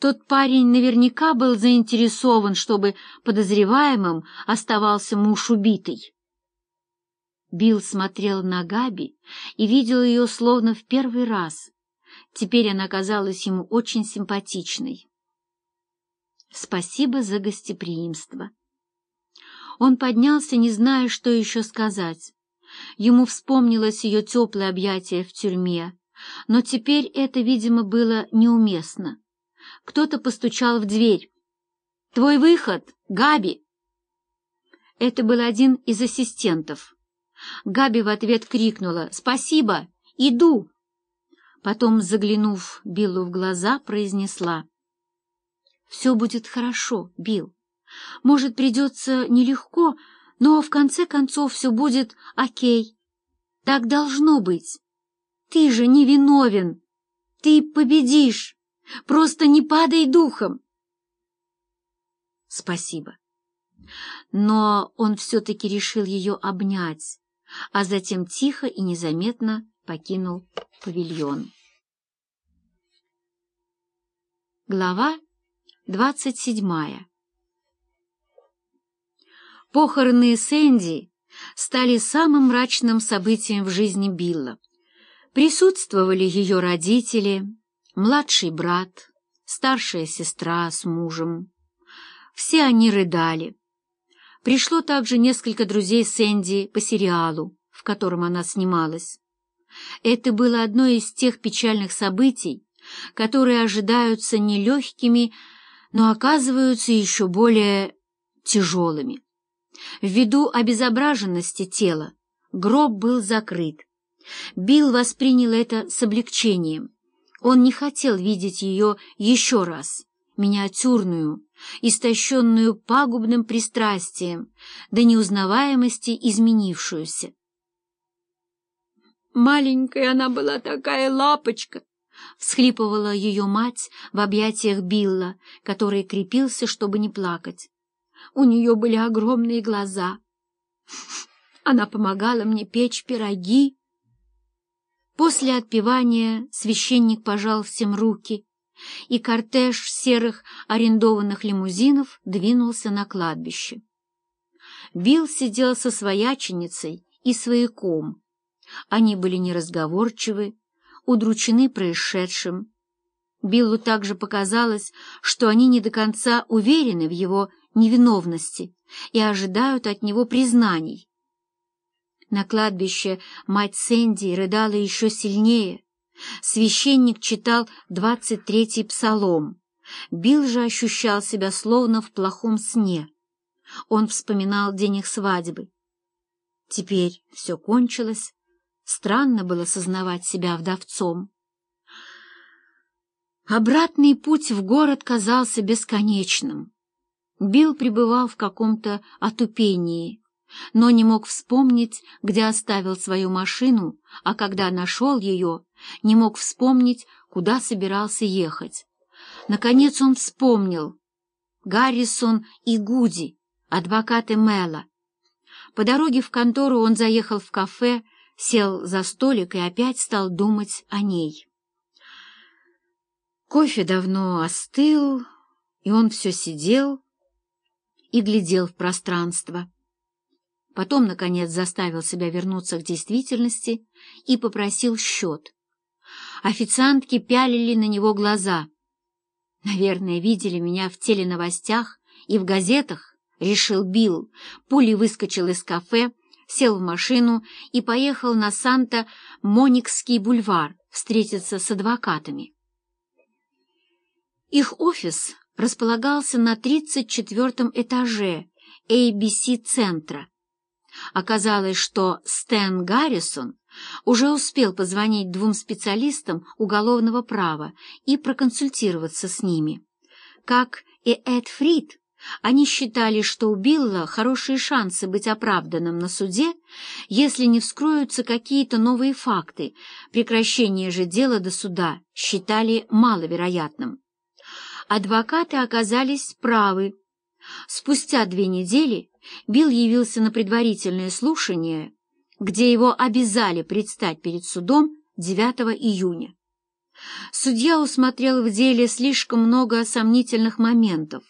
Тот парень наверняка был заинтересован, чтобы подозреваемым оставался муж убитый. Билл смотрел на Габи и видел ее словно в первый раз. Теперь она казалась ему очень симпатичной. Спасибо за гостеприимство. Он поднялся, не зная, что еще сказать. Ему вспомнилось ее теплое объятие в тюрьме, но теперь это, видимо, было неуместно. Кто-то постучал в дверь. «Твой выход, Габи!» Это был один из ассистентов. Габи в ответ крикнула «Спасибо! Иду!» Потом, заглянув Биллу в глаза, произнесла «Все будет хорошо, Билл. Может, придется нелегко, но в конце концов все будет окей. Так должно быть. Ты же не виновен. Ты победишь. Просто не падай духом. Спасибо. Но он все-таки решил ее обнять, а затем тихо и незаметно покинул павильон. Глава двадцать седьмая Похороны Сэнди стали самым мрачным событием в жизни Билла. Присутствовали ее родители, младший брат, старшая сестра с мужем. Все они рыдали. Пришло также несколько друзей Сэнди по сериалу, в котором она снималась. Это было одно из тех печальных событий, которые ожидаются нелегкими, но оказываются еще более тяжелыми. Ввиду обезображенности тела гроб был закрыт. Билл воспринял это с облегчением. Он не хотел видеть ее еще раз, миниатюрную, истощенную пагубным пристрастием, до неузнаваемости изменившуюся. «Маленькая она была такая лапочка!» — всхлипывала ее мать в объятиях Билла, который крепился, чтобы не плакать. У нее были огромные глаза. Она помогала мне печь пироги. После отпевания священник пожал всем руки, и кортеж серых арендованных лимузинов двинулся на кладбище. Билл сидел со свояченицей и свояком. Они были неразговорчивы, удручены происшедшим. Биллу также показалось, что они не до конца уверены в его невиновности и ожидают от него признаний. На кладбище мать Сэнди рыдала еще сильнее. Священник читал двадцать третий псалом. Билл же ощущал себя словно в плохом сне. Он вспоминал день их свадьбы. Теперь все кончилось. Странно было сознавать себя вдовцом. Обратный путь в город казался бесконечным. Билл пребывал в каком-то отупении, но не мог вспомнить, где оставил свою машину, а когда нашел ее, не мог вспомнить, куда собирался ехать. Наконец он вспомнил. Гаррисон и Гуди, адвокаты Мэла. По дороге в контору он заехал в кафе, сел за столик и опять стал думать о ней. Кофе давно остыл, и он все сидел, и глядел в пространство. Потом, наконец, заставил себя вернуться к действительности и попросил счет. Официантки пялили на него глаза. «Наверное, видели меня в теленовостях и в газетах», — решил Билл. Пулей выскочил из кафе, сел в машину и поехал на Санта-Моникский бульвар встретиться с адвокатами. Их офис располагался на 34 этаже ABC-центра. Оказалось, что Стэн Гаррисон уже успел позвонить двум специалистам уголовного права и проконсультироваться с ними. Как и Эд Фрид, они считали, что у Билла хорошие шансы быть оправданным на суде, если не вскроются какие-то новые факты. Прекращение же дела до суда считали маловероятным адвокаты оказались правы. Спустя две недели Билл явился на предварительное слушание, где его обязали предстать перед судом 9 июня. Судья усмотрел в деле слишком много сомнительных моментов,